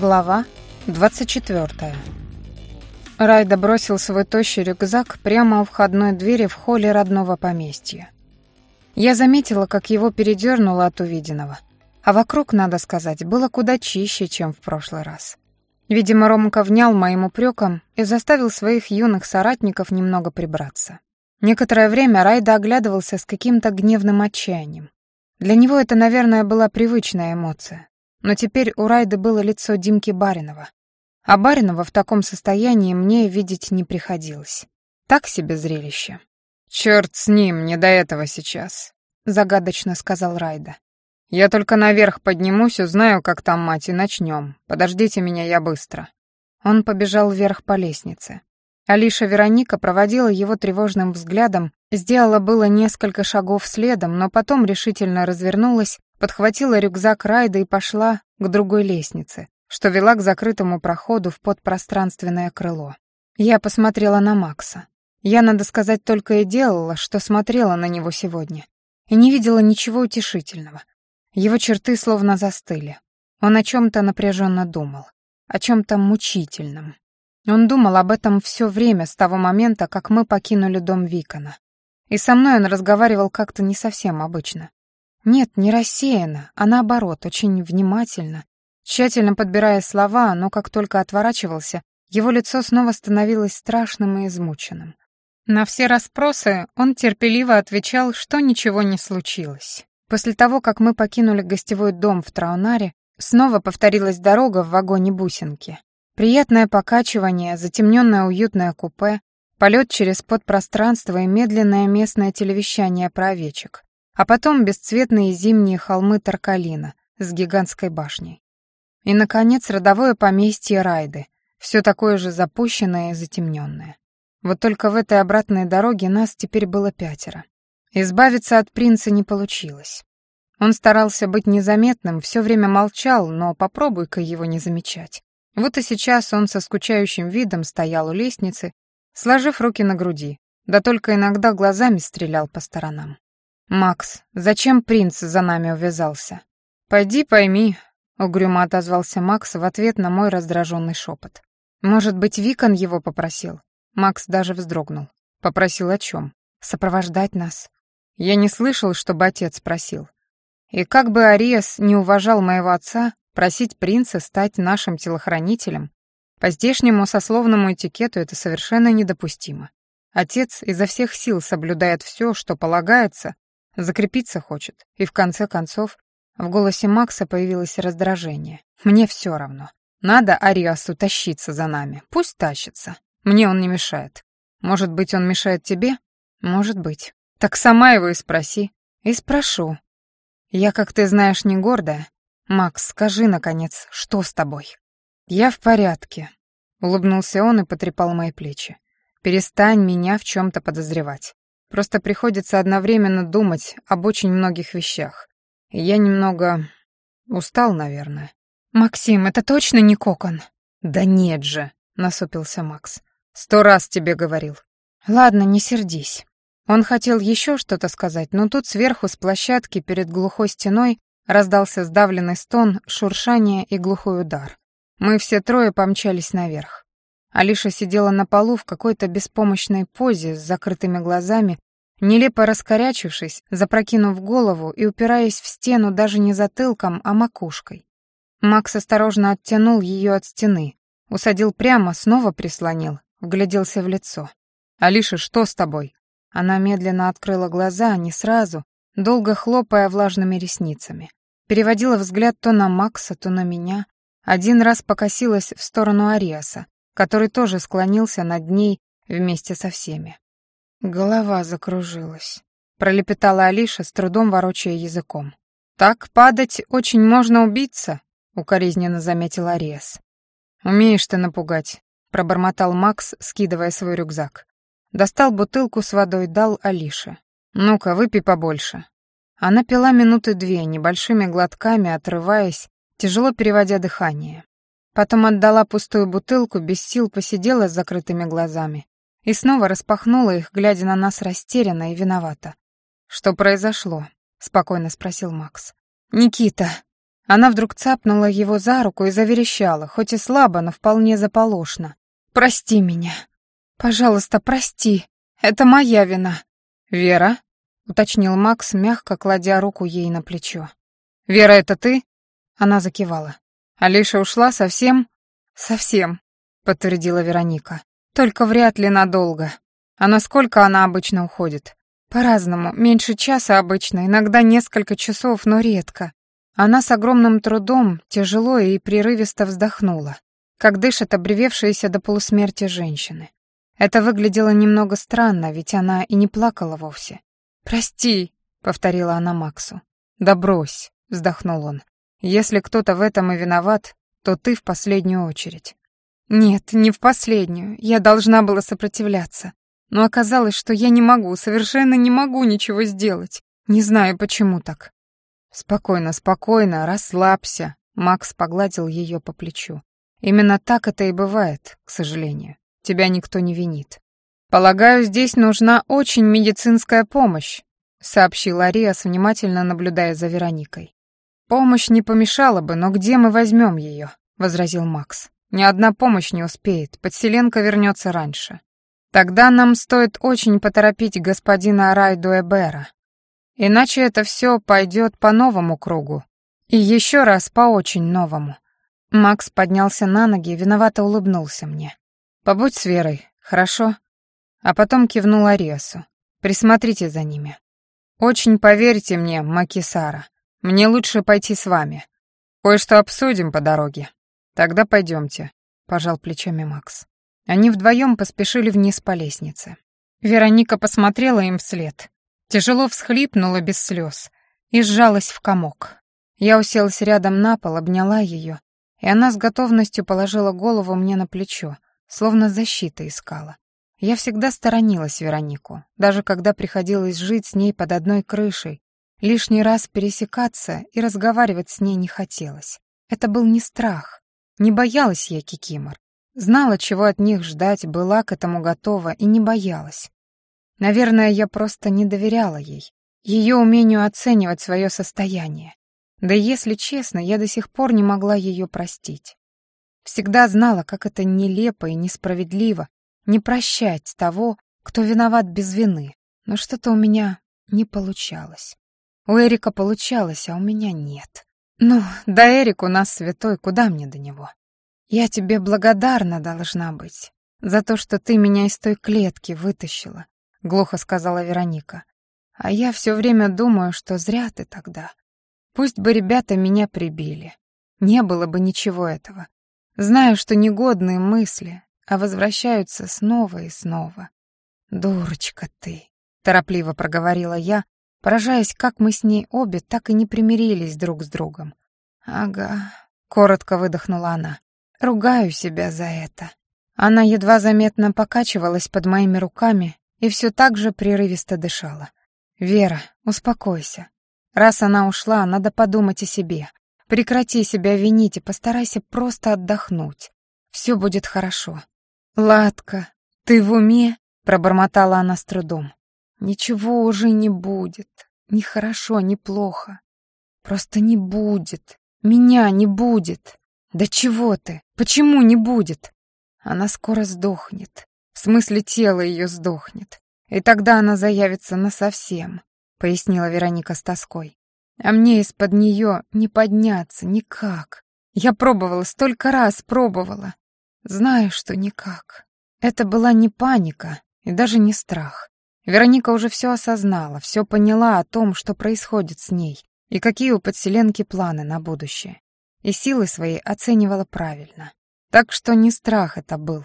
Глава 24. Райда бросил свой тощий рюкзак прямо у входной двери в холле родного поместья. Я заметила, как его передернуло от увиденного. А вокруг, надо сказать, было куда чище, чем в прошлый раз. Видимо, Ромка внял моим упрекам и заставил своих юных соратников немного прибраться. Некоторое время Райда оглядывался с каким-то гневным отчаянием. Для него это, наверное, была привычная эмоция. Но теперь у Райды было лицо Димки Баринова. А Баринова в таком состоянии мне видеть не приходилось. Так себе зрелище. «Чёрт с ним, не до этого сейчас», — загадочно сказал Райда. «Я только наверх поднимусь, узнаю, как там мать, и начнём. Подождите меня, я быстро». Он побежал вверх по лестнице. Алиша Вероника проводила его тревожным взглядом, сделала было несколько шагов следом, но потом решительно развернулась подхватила рюкзак Райда и пошла к другой лестнице, что вела к закрытому проходу в подпространственное крыло. Я посмотрела на Макса. Я, надо сказать, только и делала, что смотрела на него сегодня. И не видела ничего утешительного. Его черты словно застыли. Он о чем-то напряженно думал. О чем-то мучительном. Он думал об этом все время с того момента, как мы покинули дом Викона. И со мной он разговаривал как-то не совсем обычно. Нет, не рассеянно, а наоборот, очень внимательно, тщательно подбирая слова, но как только отворачивался, его лицо снова становилось страшным и измученным. На все расспросы он терпеливо отвечал, что ничего не случилось. После того, как мы покинули гостевой дом в Траунаре, снова повторилась дорога в вагоне бусинки. Приятное покачивание, затемненное уютное купе, полет через подпространство и медленное местное телевещание про овечек а потом бесцветные зимние холмы Таркалина с гигантской башней. И, наконец, родовое поместье Райды, все такое же запущенное и затемненное. Вот только в этой обратной дороге нас теперь было пятеро. Избавиться от принца не получилось. Он старался быть незаметным, все время молчал, но попробуй-ка его не замечать. Вот и сейчас он со скучающим видом стоял у лестницы, сложив руки на груди, да только иногда глазами стрелял по сторонам. «Макс, зачем принц за нами увязался?» «Пойди пойми», — угрюмо отозвался Макс в ответ на мой раздраженный шепот. «Может быть, Викон его попросил?» Макс даже вздрогнул. «Попросил о чем? Сопровождать нас?» Я не слышал, чтобы отец просил. И как бы Ариас не уважал моего отца, просить принца стать нашим телохранителем, по здешнему сословному этикету это совершенно недопустимо. Отец изо всех сил соблюдает все, что полагается, Закрепиться хочет. И в конце концов в голосе Макса появилось раздражение. Мне все равно. Надо Ариасу тащиться за нами. Пусть тащится. Мне он не мешает. Может быть, он мешает тебе? Может быть. Так сама его и спроси. И спрошу. Я, как ты знаешь, не гордая. Макс, скажи, наконец, что с тобой? Я в порядке. Улыбнулся он и потрепал мои плечи. Перестань меня в чем-то подозревать. Просто приходится одновременно думать об очень многих вещах. И я немного устал, наверное. «Максим, это точно не кокон?» «Да нет же», — насупился Макс. «Сто раз тебе говорил». «Ладно, не сердись». Он хотел еще что-то сказать, но тут сверху с площадки перед глухой стеной раздался сдавленный стон, шуршание и глухой удар. Мы все трое помчались наверх. Алиша сидела на полу в какой-то беспомощной позе с закрытыми глазами, нелепо раскорячившись, запрокинув голову и упираясь в стену даже не затылком, а макушкой. Макс осторожно оттянул ее от стены, усадил прямо, снова прислонил, вгляделся в лицо. «Алиша, что с тобой?» Она медленно открыла глаза, не сразу, долго хлопая влажными ресницами. Переводила взгляд то на Макса, то на меня. Один раз покосилась в сторону Ариаса, который тоже склонился над ней вместе со всеми. Голова закружилась. Пролепетала Алиша, с трудом ворочая языком. «Так падать очень можно убиться», — укоризненно заметил Ариас. «Умеешь ты напугать», — пробормотал Макс, скидывая свой рюкзак. Достал бутылку с водой, дал Алише. «Ну-ка, выпей побольше». Она пила минуты две, небольшими глотками, отрываясь, тяжело переводя дыхание. Потом отдала пустую бутылку, без сил посидела с закрытыми глазами и снова распахнула их, глядя на нас растерянно и виновата. «Что произошло?» — спокойно спросил Макс. «Никита!» Она вдруг цапнула его за руку и заверещала, хоть и слабо, но вполне заполошно. «Прости меня. Пожалуйста, прости. Это моя вина». «Вера?» — уточнил Макс, мягко кладя руку ей на плечо. «Вера, это ты?» Она закивала. «Алиша ушла совсем?» «Совсем», — подтвердила Вероника. «Только вряд ли надолго. А насколько она обычно уходит?» «По-разному. Меньше часа обычно, иногда несколько часов, но редко. Она с огромным трудом, тяжело и прерывисто вздохнула, как дышат обревевшиеся до полусмерти женщины. Это выглядело немного странно, ведь она и не плакала вовсе. «Прости», — повторила она Максу. «Да брось», — вздохнул он. «Если кто-то в этом и виноват, то ты в последнюю очередь». «Нет, не в последнюю. Я должна была сопротивляться. Но оказалось, что я не могу, совершенно не могу ничего сделать. Не знаю, почему так. «Спокойно, спокойно, расслабься», — Макс погладил ее по плечу. «Именно так это и бывает, к сожалению. Тебя никто не винит». «Полагаю, здесь нужна очень медицинская помощь», — сообщил Ариас, внимательно наблюдая за Вероникой. «Помощь не помешала бы, но где мы возьмем ее?» — возразил Макс. «Ни одна помощь не успеет, подселенка вернется раньше. Тогда нам стоит очень поторопить господина Райду Эбера. Иначе это все пойдет по новому кругу. И еще раз по очень новому. Макс поднялся на ноги и виновато улыбнулся мне. «Побудь с Верой, хорошо?» А потом кивнул Ариасу. «Присмотрите за ними. Очень поверьте мне, Макисара. Мне лучше пойти с вами. Кое-что обсудим по дороге. Тогда пойдемте», — пожал плечами Макс. Они вдвоем поспешили вниз по лестнице. Вероника посмотрела им вслед. Тяжело всхлипнула без слез и сжалась в комок. Я уселась рядом на пол, обняла ее, и она с готовностью положила голову мне на плечо, словно защита искала. Я всегда сторонилась Веронику, даже когда приходилось жить с ней под одной крышей. Лишний раз пересекаться и разговаривать с ней не хотелось. Это был не страх. Не боялась я кикимор. Знала, чего от них ждать, была к этому готова и не боялась. Наверное, я просто не доверяла ей, ее умению оценивать свое состояние. Да если честно, я до сих пор не могла ее простить. Всегда знала, как это нелепо и несправедливо не прощать того, кто виноват без вины, но что-то у меня не получалось. У Эрика получалось, а у меня нет. Ну, да Эрик у нас святой, куда мне до него? Я тебе благодарна должна быть за то, что ты меня из той клетки вытащила, глухо сказала Вероника. А я все время думаю, что зря ты тогда. Пусть бы ребята меня прибили. Не было бы ничего этого. Знаю, что негодные мысли, а возвращаются снова и снова. «Дурочка ты», — торопливо проговорила я, поражаясь, как мы с ней обе так и не примирились друг с другом. «Ага», — коротко выдохнула она. «Ругаю себя за это». Она едва заметно покачивалась под моими руками, и все так же прерывисто дышала. «Вера, успокойся. Раз она ушла, надо подумать о себе. Прекрати себя винить и постарайся просто отдохнуть. Все будет хорошо». «Ладка, ты в уме?» — пробормотала она с трудом. «Ничего уже не будет. Ни хорошо, ни плохо. Просто не будет. Меня не будет. Да чего ты? Почему не будет? Она скоро сдохнет. В смысле, тело ее сдохнет. И тогда она заявится насовсем, пояснила Вероника с тоской. А мне из-под нее не подняться никак. Я пробовала, столько раз пробовала. Знаю, что никак. Это была не паника и даже не страх. Вероника уже все осознала, все поняла о том, что происходит с ней и какие у подселенки планы на будущее. И силы свои оценивала правильно. Так что не страх это был,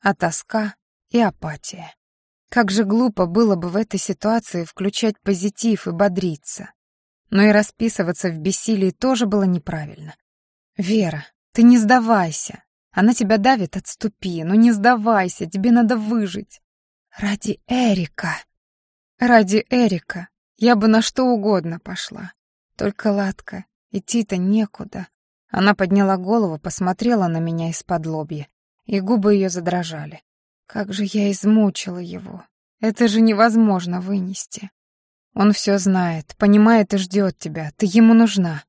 а тоска и апатия. Как же глупо было бы в этой ситуации включать позитив и бодриться. Но и расписываться в бессилии тоже было неправильно. «Вера, ты не сдавайся. Она тебя давит, отступи. Но не сдавайся, тебе надо выжить. Ради Эрика. Ради Эрика я бы на что угодно пошла. Только, Ладка, идти-то некуда». Она подняла голову, посмотрела на меня из-под лобья, и губы ее задрожали. Как же я измучила его. Это же невозможно вынести. Он все знает, понимает и ждет тебя. Ты ему нужна.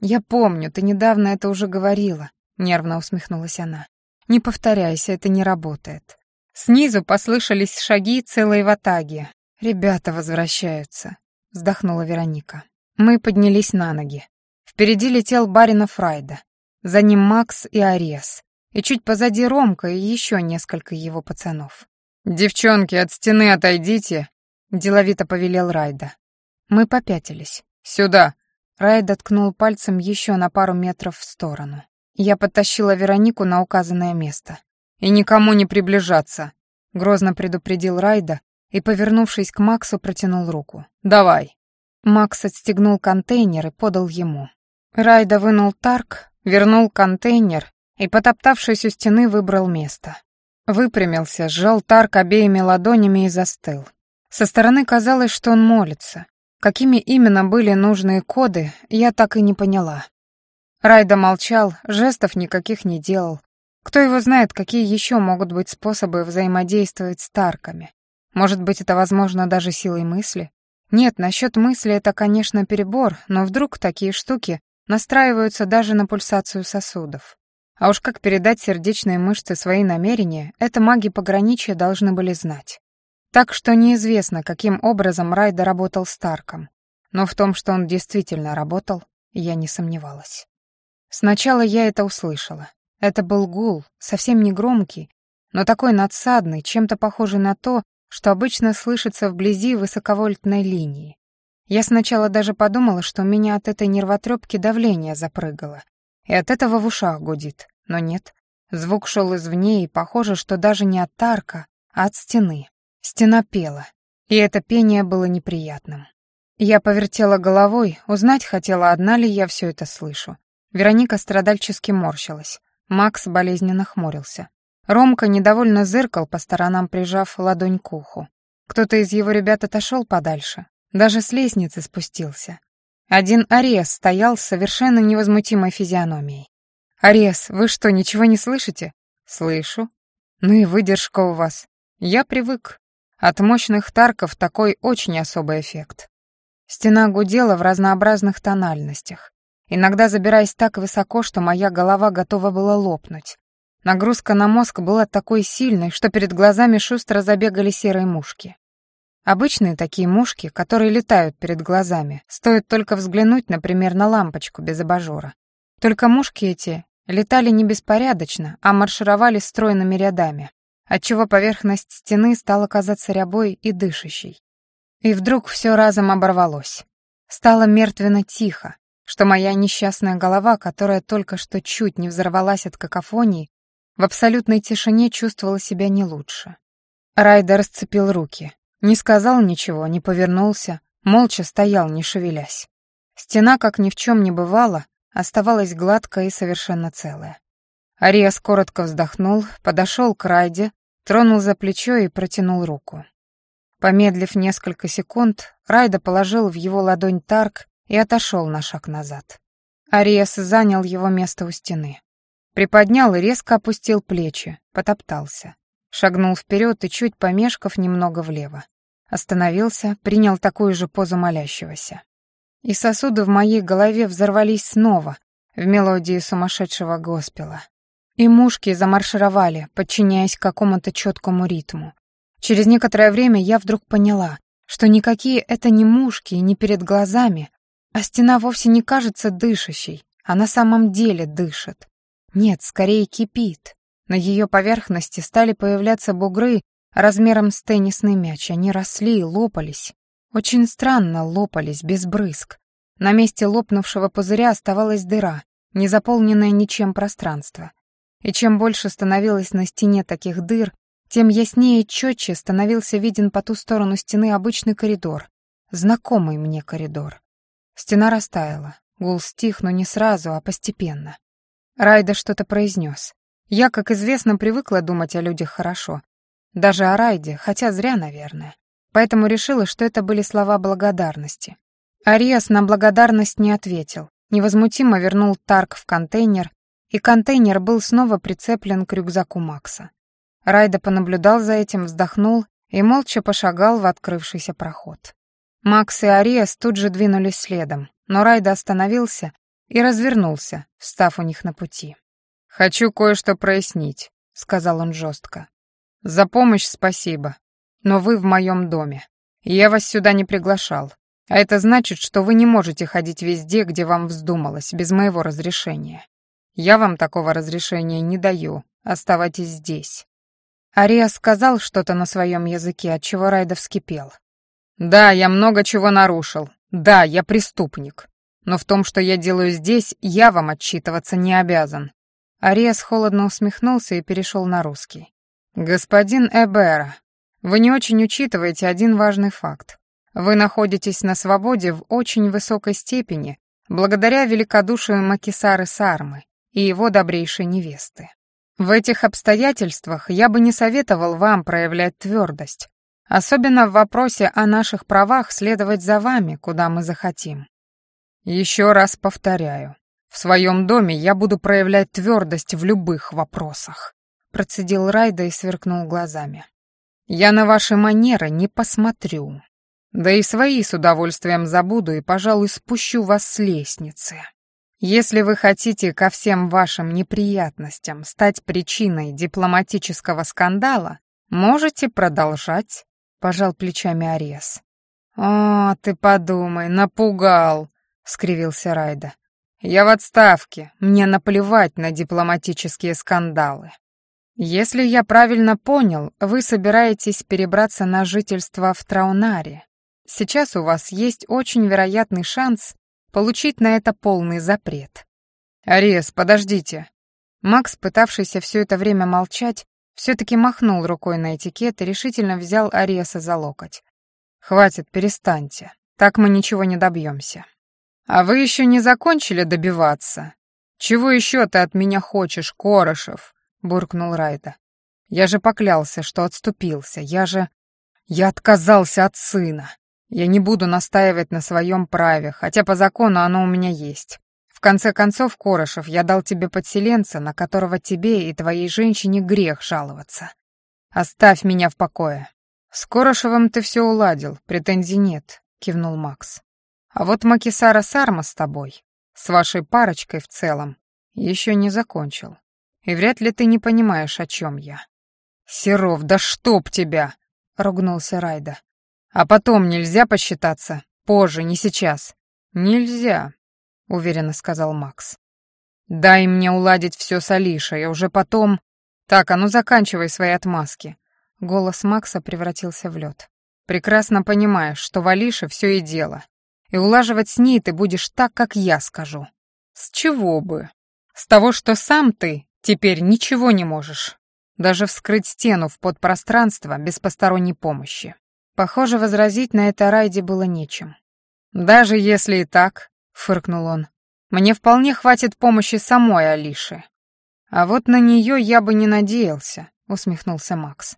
«Я помню, ты недавно это уже говорила», — нервно усмехнулась она. «Не повторяйся, это не работает». Снизу послышались шаги целой ватаги. «Ребята возвращаются», — вздохнула Вероника. Мы поднялись на ноги. Впереди летел баринов Фрайда. За ним Макс и Арес. И чуть позади Ромка и еще несколько его пацанов. «Девчонки, от стены отойдите», — деловито повелел Райда. Мы попятились. «Сюда!» Райда ткнул пальцем еще на пару метров в сторону. Я подтащила Веронику на указанное место. «И никому не приближаться», — грозно предупредил Райда и, повернувшись к Максу, протянул руку. «Давай». Макс отстегнул контейнер и подал ему. Райда вынул тарк, вернул контейнер и, потоптавшись у стены, выбрал место. Выпрямился, сжал тарк обеими ладонями и застыл. Со стороны казалось, что он молится. Какими именно были нужные коды, я так и не поняла. Райда молчал, жестов никаких не делал. Кто его знает, какие еще могут быть способы взаимодействовать с Тарками. Может быть, это возможно даже силой мысли? Нет, насчет мысли это, конечно, перебор, но вдруг такие штуки настраиваются даже на пульсацию сосудов. А уж как передать сердечные мышцы свои намерения, это маги пограничья должны были знать. Так что неизвестно, каким образом Райда работал с Тарком. Но в том, что он действительно работал, я не сомневалась. Сначала я это услышала. Это был гул, совсем не громкий, но такой надсадный, чем-то похожий на то, что обычно слышится вблизи высоковольтной линии. Я сначала даже подумала, что у меня от этой нервотрепки давление запрыгало, и от этого в ушах гудит, но нет. Звук шел извне, и похоже, что даже не от тарка, а от стены. Стена пела, и это пение было неприятным. Я повертела головой, узнать хотела, одна ли я все это слышу. Вероника страдальчески морщилась. Макс болезненно хмурился. Ромка недовольно зыркал по сторонам, прижав ладонь к уху. Кто-то из его ребят отошел подальше, даже с лестницы спустился. Один Арес стоял с совершенно невозмутимой физиономией. «Арес, вы что, ничего не слышите?» «Слышу». «Ну и выдержка у вас. Я привык. От мощных тарков такой очень особый эффект». Стена гудела в разнообразных тональностях, иногда забираясь так высоко, что моя голова готова была лопнуть. Нагрузка на мозг была такой сильной, что перед глазами шустро забегали серые мушки. Обычные такие мушки, которые летают перед глазами, стоит только взглянуть, например, на лампочку без абажура. Только мушки эти летали не беспорядочно, а маршировали стройными рядами, отчего поверхность стены стала казаться рябой и дышащей. И вдруг все разом оборвалось. Стало мертвенно тихо, что моя несчастная голова, которая только что чуть не взорвалась от какофонии, в абсолютной тишине чувствовала себя не лучше. Райдер расцепил руки. Не сказал ничего, не повернулся, молча стоял, не шевелясь. Стена, как ни в чем не бывало, оставалась гладкая и совершенно целая. Ариас коротко вздохнул, подошел к Райде, тронул за плечо и протянул руку. Помедлив несколько секунд, Райда положил в его ладонь Тарк и отошел на шаг назад. Ариас занял его место у стены. Приподнял и резко опустил плечи, потоптался. Шагнул вперед и, чуть помешков, немного влево. Остановился, принял такую же позу молящегося. И сосуды в моей голове взорвались снова, в мелодии сумасшедшего госпела. И мушки замаршировали, подчиняясь какому-то четкому ритму. Через некоторое время я вдруг поняла, что никакие это не мушки и не перед глазами, а стена вовсе не кажется дышащей, а на самом деле дышит. Нет, скорее кипит. На ее поверхности стали появляться бугры размером с теннисный мяч. Они росли и лопались. Очень странно лопались, без брызг. На месте лопнувшего пузыря оставалась дыра, не заполненное ничем пространство. И чем больше становилось на стене таких дыр, тем яснее и четче становился виден по ту сторону стены обычный коридор, знакомый мне коридор. Стена растаяла, гул стих, но не сразу, а постепенно. Райда что-то произнес. Я, как известно, привыкла думать о людях хорошо. Даже о Райде, хотя зря, наверное. Поэтому решила, что это были слова благодарности. Ариас на благодарность не ответил. Невозмутимо вернул Тарк в контейнер, и контейнер был снова прицеплен к рюкзаку Макса. Райда понаблюдал за этим, вздохнул и молча пошагал в открывшийся проход. Макс и Ариас тут же двинулись следом, но Райда остановился и развернулся, встав у них на пути. «Хочу кое-что прояснить», — сказал он жестко. «За помощь спасибо, но вы в моем доме. Я вас сюда не приглашал. А это значит, что вы не можете ходить везде, где вам вздумалось, без моего разрешения. Я вам такого разрешения не даю. Оставайтесь здесь». Ария сказал что-то на своем языке, от чего Райда вскипел. «Да, я много чего нарушил. Да, я преступник. Но в том, что я делаю здесь, я вам отчитываться не обязан». Ариас холодно усмехнулся и перешел на русский. «Господин Эбера, вы не очень учитываете один важный факт. Вы находитесь на свободе в очень высокой степени благодаря великодушию Макисары Сармы и его добрейшей невесты. В этих обстоятельствах я бы не советовал вам проявлять твердость, особенно в вопросе о наших правах следовать за вами, куда мы захотим. Еще раз повторяю, в своем доме я буду проявлять твердость в любых вопросах, процедил Райда и сверкнул глазами. Я на ваши манеры не посмотрю. Да и свои с удовольствием забуду и, пожалуй, спущу вас с лестницы. Если вы хотите ко всем вашим неприятностям стать причиной дипломатического скандала, можете продолжать, пожал плечами Арес. О, ты подумай, напугал, скривился Райда. Я в отставке, мне наплевать на дипломатические скандалы. Если я правильно понял, вы собираетесь перебраться на жительство в Траунаре. Сейчас у вас есть очень вероятный шанс получить на это полный запрет. Арес, подождите. Макс, пытавшийся все это время молчать, все-таки махнул рукой на этикет и решительно взял Ареса за локоть. «Хватит, перестаньте. Так мы ничего не добьемся». «А вы еще не закончили добиваться? Чего еще ты от меня хочешь, Корошев?» — буркнул Райда. «Я же поклялся, что отступился. Я же... Я отказался от сына. Я не буду настаивать на своем праве, хотя по закону оно у меня есть. В конце концов, Корошев, я дал тебе подселенца, на которого тебе и твоей женщине грех жаловаться. Оставь меня в покое. С Корошевым ты все уладил, претензий нет, кивнул Макс. А вот Макисара Сарма с тобой, с вашей парочкой в целом, еще не закончил. И вряд ли ты не понимаешь, о чем я. Серов, да чтоб тебя! ругнулся Райда. А потом нельзя посчитаться? Позже, не сейчас. Нельзя, уверенно сказал Макс. Дай мне уладить все с Алишей, а уже потом... Так, а ну заканчивай свои отмазки. Голос Макса превратился в лед. Прекрасно понимаешь, что в Алише все и дело. И улаживать с ней ты будешь так, как я скажу. С чего бы? С того, что сам ты теперь ничего не можешь. Даже вскрыть стену в подпространство без посторонней помощи. Похоже, возразить на это Райде было нечем. «Даже если и так», — фыркнул он, — «мне вполне хватит помощи самой Алиши». «А вот на нее я бы не надеялся», — усмехнулся Макс.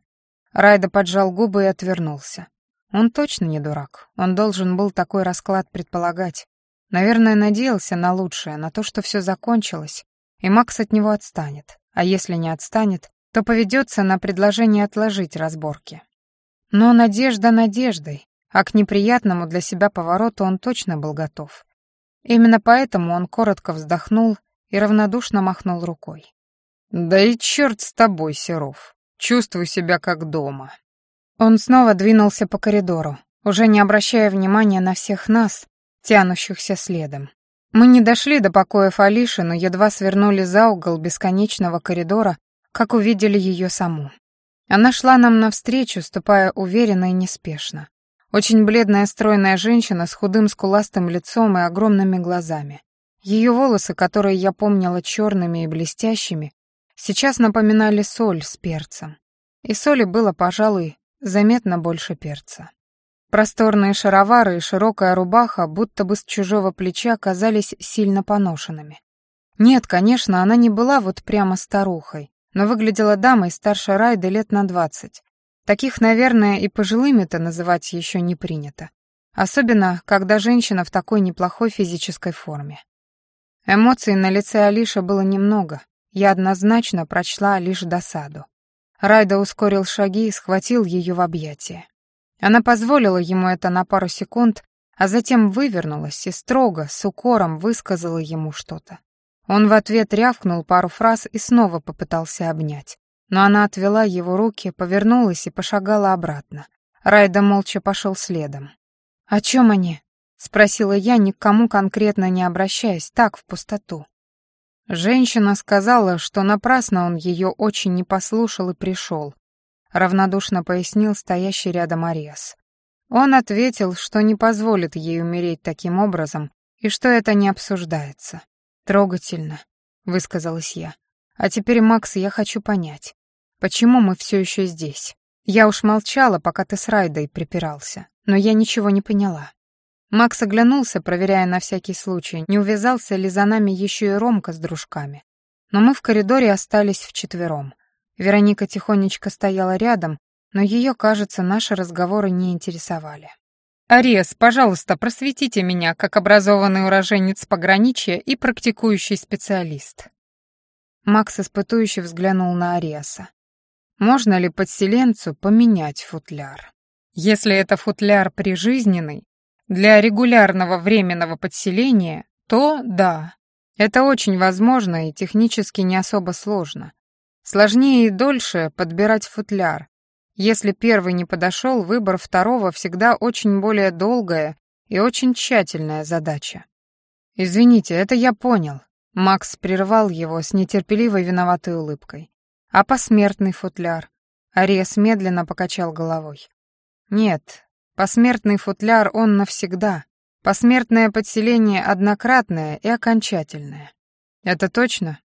Райда поджал губы и отвернулся. Он точно не дурак. Он должен был такой расклад предполагать. Наверное, надеялся на лучшее, на то, что все закончилось, и Макс от него отстанет. А если не отстанет, то поведется на предложение отложить разборки. Но надежда надеждой, а к неприятному для себя повороту он точно был готов. Именно поэтому он коротко вздохнул и равнодушно махнул рукой. «Да и черт с тобой, Серов. Чувствую себя как дома». Он снова двинулся по коридору, уже не обращая внимания на всех нас, тянущихся следом. Мы не дошли до покоев Алиши, но едва свернули за угол бесконечного коридора, как увидели ее саму. Она шла нам навстречу, ступая уверенно и неспешно. Очень бледная стройная женщина с худым скуластым лицом и огромными глазами. Ее волосы, которые я помнила черными и блестящими, сейчас напоминали соль с перцем. И соли было, пожалуй, заметно больше перца. Просторные шаровары и широкая рубаха, будто бы с чужого плеча, казались сильно поношенными. Нет, конечно, она не была вот прямо старухой, но выглядела дамой старше Райды лет на двадцать. Таких, наверное, и пожилыми-то называть еще не принято. Особенно, когда женщина в такой неплохой физической форме. Эмоций на лице Алиши было немного. Я однозначно прочла лишь досаду. Райда ускорил шаги и схватил ее в объятия. Она позволила ему это на пару секунд, а затем вывернулась и строго, с укором высказала ему что-то. Он в ответ рявкнул пару фраз и снова попытался обнять. Но она отвела его руки, повернулась и пошагала обратно. Райда молча пошел следом. «О чем они?» — спросила я, ни к кому конкретно не обращаясь, так, в пустоту. Женщина сказала, что напрасно он ее очень не послушал и пришел. Равнодушно пояснил стоящий рядом Ариас. Он ответил, что не позволит ей умереть таким образом и что это не обсуждается. «Трогательно», — высказалась я. «А теперь, Макс, я хочу понять, почему мы все еще здесь? Я уж молчала, пока ты с Райдой припирался, но я ничего не поняла». Макс оглянулся, проверяя на всякий случай, не увязался ли за нами еще и Ромка с дружками. Но мы в коридоре остались вчетвером. Вероника тихонечко стояла рядом, но ее, кажется, наши разговоры не интересовали. «Арес, пожалуйста, просветите меня, как образованный уроженец пограничья и практикующий специалист». Макс испытующе взглянул на Ариаса. «Можно ли подселенцу поменять футляр? Если это футляр прижизненный, для регулярного временного подселения, то да, это очень возможно и технически не особо сложно. Сложнее и дольше подбирать футляр, если первый не подошел, выбор второго всегда очень более долгая и очень тщательная задача. «Извините, это я понял», — Макс прервал его с нетерпеливой виноватой улыбкой. «А посмертный футляр?» Ариес медленно покачал головой. «Нет, посмертный футляр он навсегда. Посмертное подселение однократное и окончательное. Это точно?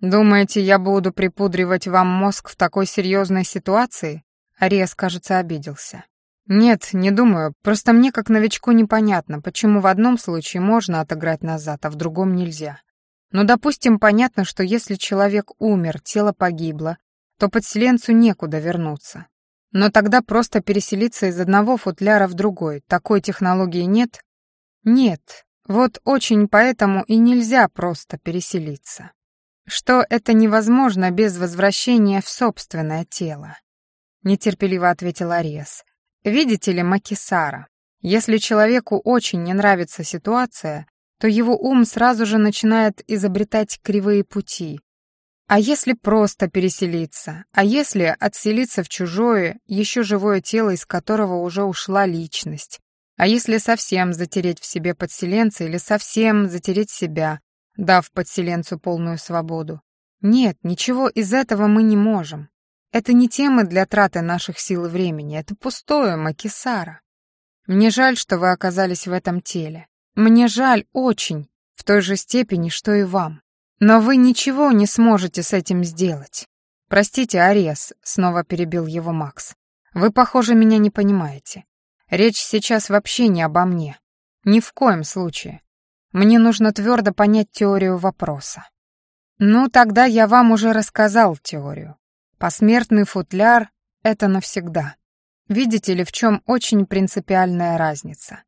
Думаете, я буду припудривать вам мозг в такой серьезной ситуации? Ариас, кажется, обиделся. «Нет, не думаю. Просто мне, как новичку, непонятно, почему в одном случае можно отыграть назад, а в другом нельзя. Но, допустим, понятно, что если человек умер, тело погибло, то подселенцу некуда вернуться. Но тогда просто переселиться из одного футляра в другой. Такой технологии нет? Нет. Вот очень поэтому и нельзя просто переселиться. Что это невозможно без возвращения в собственное тело нетерпеливо ответил Ариас. Видите ли, Макисара, если человеку очень не нравится ситуация, то его ум сразу же начинает изобретать кривые пути. А если просто переселиться? А если отселиться в чужое, еще живое тело, из которого уже ушла личность? А если совсем затереть в себе подселенца или совсем затереть себя, дав подселенцу полную свободу? Нет, ничего из этого мы не можем. Это не темы для траты наших сил и времени, это пустое, Макисара. Мне жаль, что вы оказались в этом теле. Мне жаль очень, в той же степени, что и вам. Но вы ничего не сможете с этим сделать. Простите, Ариас, снова перебил его Макс. Вы, похоже, меня не понимаете. Речь сейчас вообще не обо мне. Ни в коем случае. Мне нужно твердо понять теорию вопроса. Ну, тогда я вам уже рассказал теорию. Посмертный футляр — это навсегда. Видите ли, в чем очень принципиальная разница?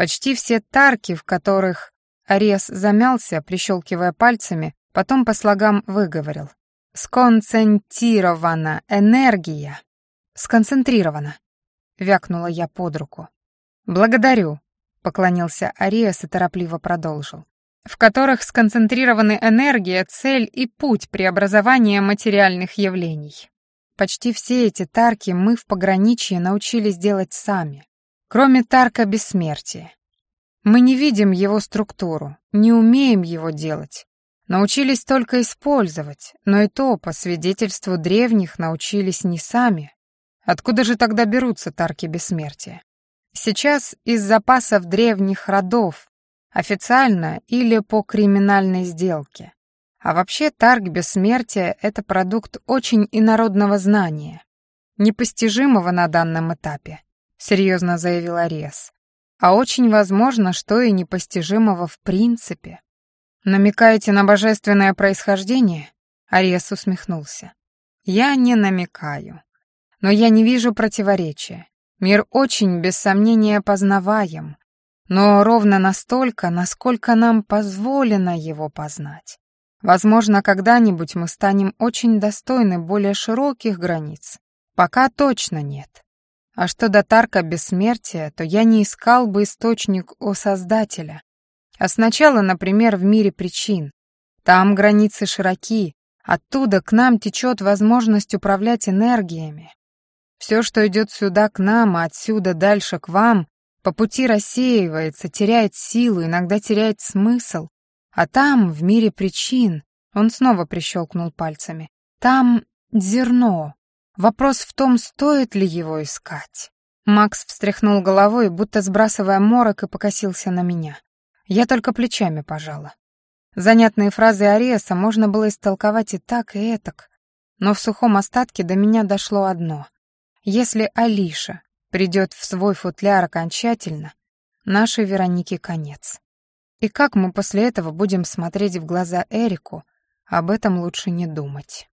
Почти все тарки, в которых Арес замялся, прищелкивая пальцами, потом по слогам выговорил. «Сконцентрирована энергия». «Сконцентрирована», — вякнула я под руку. «Благодарю», — поклонился Ариас и торопливо продолжил в которых сконцентрированы энергия, цель и путь преобразования материальных явлений. Почти все эти тарки мы в пограничье научились делать сами, кроме тарка бессмертия. Мы не видим его структуру, не умеем его делать. Научились только использовать, но и то, по свидетельству древних, научились не сами. Откуда же тогда берутся тарки бессмертия? Сейчас из запасов древних родов, Официально или по криминальной сделке. А вообще тарг бессмертия — это продукт очень инородного знания, непостижимого на данном этапе, серьезно заявил Арес. А очень возможно, что и непостижимого в принципе. Намекаете на божественное происхождение? Арес усмехнулся. Я не намекаю. Но я не вижу противоречия. Мир очень, без сомнения, познаваем, но ровно настолько, насколько нам позволено его познать. Возможно, когда-нибудь мы станем очень достойны более широких границ. Пока точно нет. А что до Тарка бессмертия, то я не искал бы источник у Создателя. А сначала, например, в мире причин. Там границы широки, оттуда к нам течет возможность управлять энергиями. Все, что идет сюда к нам, а отсюда дальше к вам, по пути рассеивается, теряет силу, иногда теряет смысл. А там, в мире причин, он снова прищелкнул пальцами, там зерно, Вопрос в том, стоит ли его искать. Макс встряхнул головой, будто сбрасывая морок, и покосился на меня. Я только плечами пожала. Занятные фразы Ариеса можно было истолковать и так, и этак, но в сухом остатке до меня дошло одно. Если Алиша придет в свой футляр окончательно, нашей Веронике конец. И как мы после этого будем смотреть в глаза Эрику, об этом лучше не думать.